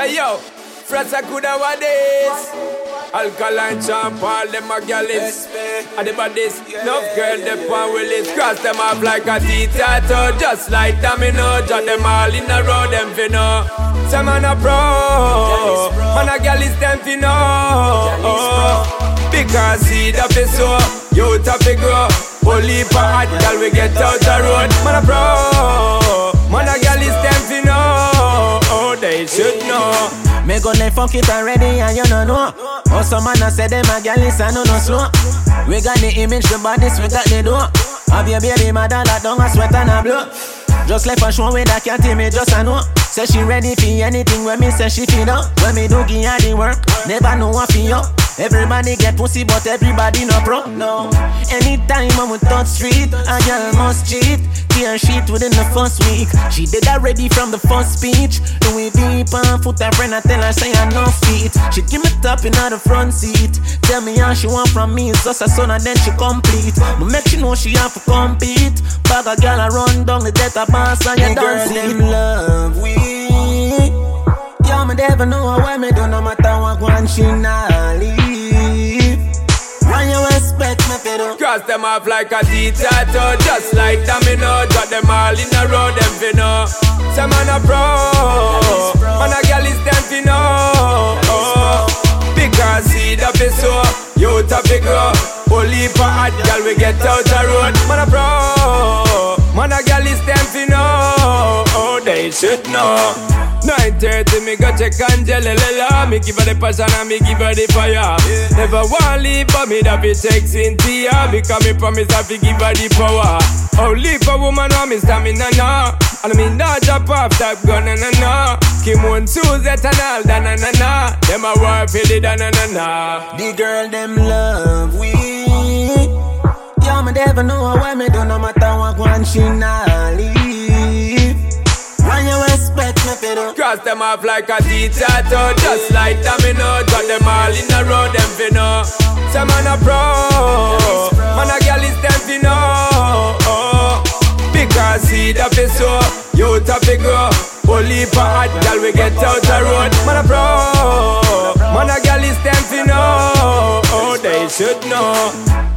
Hey yo, Frats a good nowadays. Alkaline champ, all them a gallis. And the bodies, enough girl, the pan will it. Cross them off like a T-tattoo. Just like domino, jot them all in a row, them finna. Some man a pro, man a gallis, them finna. Because see the fi so, youth a fi grow. Only for hot gal we get out the road. Man a pro, man a Me go left fuck it already and you no know. Oh, some man I say them a gal is no no slow. We got the image, the bodies, we got the door. Have your baby mother that down a sweat and a blow. Just left a show with that can't see me just a know. Say she ready for anything when me say she feel up. When me do give her the work, never know what feel up. Everybody get pussy, but everybody no pro. No. Anytime I'm with touch street, a girl must cheat. Clear sheet within the first week. She did already from the first speech. Louis V on foot, her friend I tell her say I no feet. She give me top in the front seat. Tell me how she want from me, it's just a son and then she complete. But make she know she have to compete. Bag a girl I run down the death of boss and you don't see them love we. Yo, me never know why me do no matter what one she not leave. Why you expect me to do? Cross them off like a T-tattoo Just like domino Got them all in a row, them finna Some man a pro Youth a fi grow Only for hot gal we get out the road. Man a pro. Man a gal is them finna Oh, they should know. 9.30 me go check Angela Me give her the passion and me give her the fire. Never want leave but me that be check Cynthia Because me promise I fi give her the power. Only for woman want me stamina na And me not drop off that gun na na na Kim one Suzette and all da na na na Them a war for the da na na na The girl them love we. Yo, me never know why me do no matter what one she not leave. Why you expect me do? Cross them off like a T-tattoo Just like domino Got them all in a row, them finna Some man a pro Man a gal is them finna. Because see the fi so Youth a fi grow Only for hot gal we get out the road. Man a pro. Man a gal is them finna Oh, they should know